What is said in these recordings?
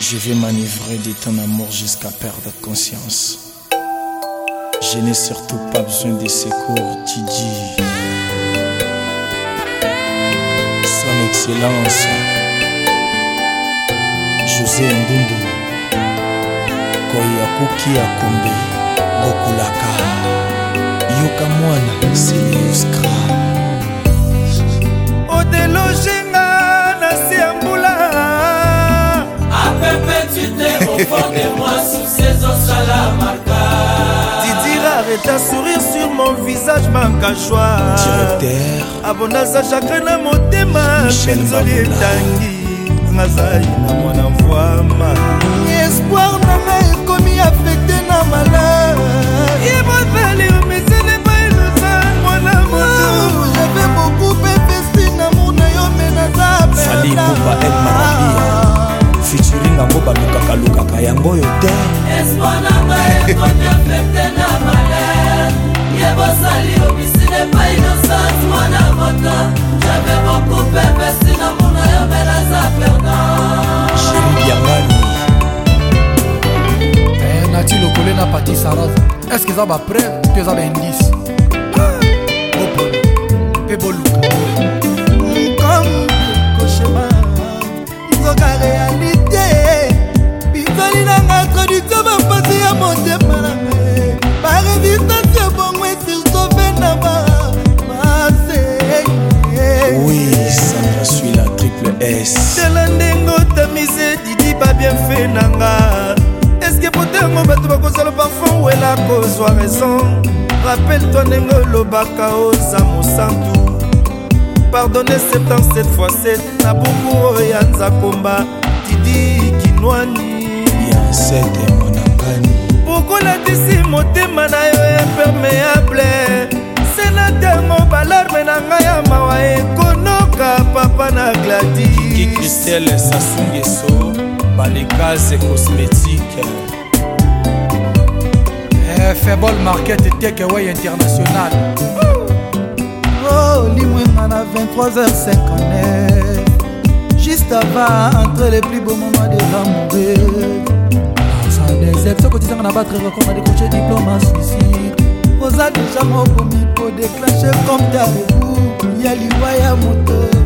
Je vais manœuvrer de ton amour jusqu'à perdre conscience. Je n'ai surtout pas besoin de secours, Tidji. Son Excellence, José Ndundu, Koyakuki Akumbi, Gokulaka, Yoka Mwana, ta sourire sur mon visage manka joie abondansa chagrin na motema penzoli etangi nazali na mwana ah. mvwama espoir nanga ekomi afekte na malade sali kumba el marabia fituringango balukaka lukaka yango oyo te ozali obisine epai innocence mwana moto jamai mokupe pesina muna yo melaza perda sheribiangani nati lokole na pati sarat eske eza bapreve to eza baindise opol mpe boluka nzoka real tela ndenge otamise didi babienfe na nga eske potango bato bakozala parfum wela kozwa raison rappele toi ndenge olobaka oza mosantu pardonne septembre 7 fois 7 na buku oyo ya nzakomba didi kinwani ya sete monangani pokolatisi motema na yo impermeable senatermo balarme na ngai ya mawa ekonoka papa na gladi eleki kristele sasungeso balekaze cosmétique eh, febol market tekeway international oh, limwenga na 23h59 juste avant entre les plus beaux moments de l'amoureux sans les ex okotizanga na battre record na décroche diplôme en suicide oza deja mokomi po déclenche comme ta rebour ya liwa ya moteur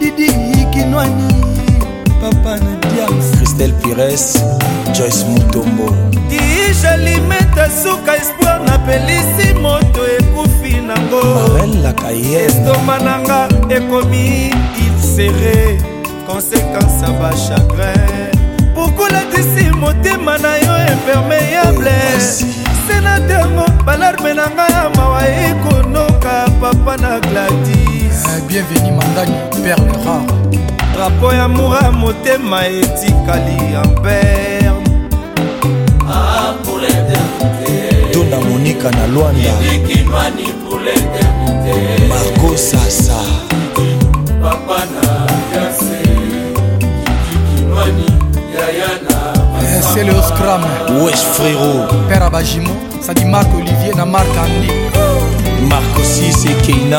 didi kinwani papa nadia christel pires joyce mutombo dijalimeta suka espoir napelisi moto ekufi nangoestoma nanga ekomi ilsere konsekance ya bachagrin bukulatisi motema na yo impermeable senatermo balarme na ngai ya mawa ekonoka papa na gladi Eh, bienveni mangani perle rare drapo ya mora motema etikali ya berne ah, tunda monika na lwanda margo sasa papa na yase kikimani yayana c'est le scram wesh frérot père abajimo ça dit marc olivier na marc andi marc aussi c'est keina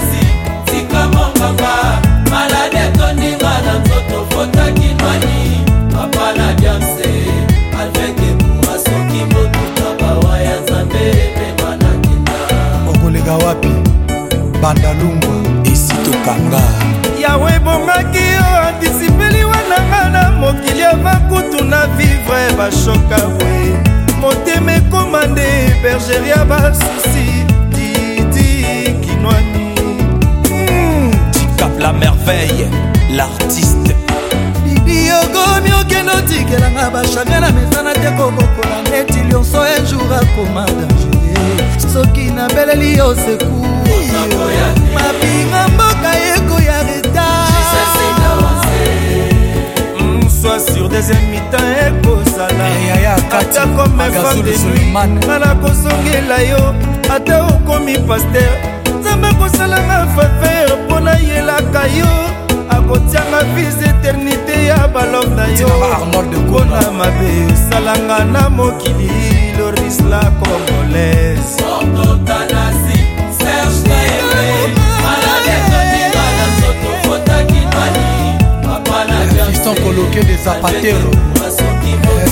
frere bashoka we motema ekoma nde bergeria basisi didi kinwani dicap hmm, la merveille l'artiste bidiogomi okende otikelanga bachamia na mesana te kokokola neti lionso un jour akoma danger soki nabeleli yo seku mabinga mboka ekoya reta soit sur des émitants atako mefandeni ngana kosongela yo ata okomi paster nzambe kosalanga faveur mpo nayelaka yo akotianga vise eternité ya balove na yo mpona mabe salanga na mokili loris la congolaise Christian Coloqué des Zapateros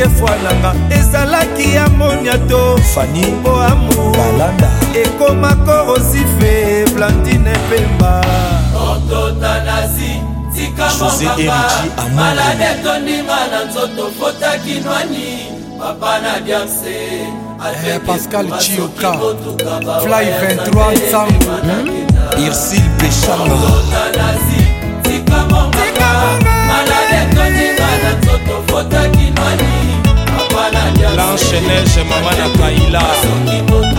soki efwananga ezalaki amonia to fani po oh, amour balanda ekomako rosife blandine pemba ototanazi tika mokaka malade etondinga na nzoto fotaki nwani papa na biamse Eh, Pascal Chioka Fly 23 Sango Irsil Pechanga Eneshe mama na Kaila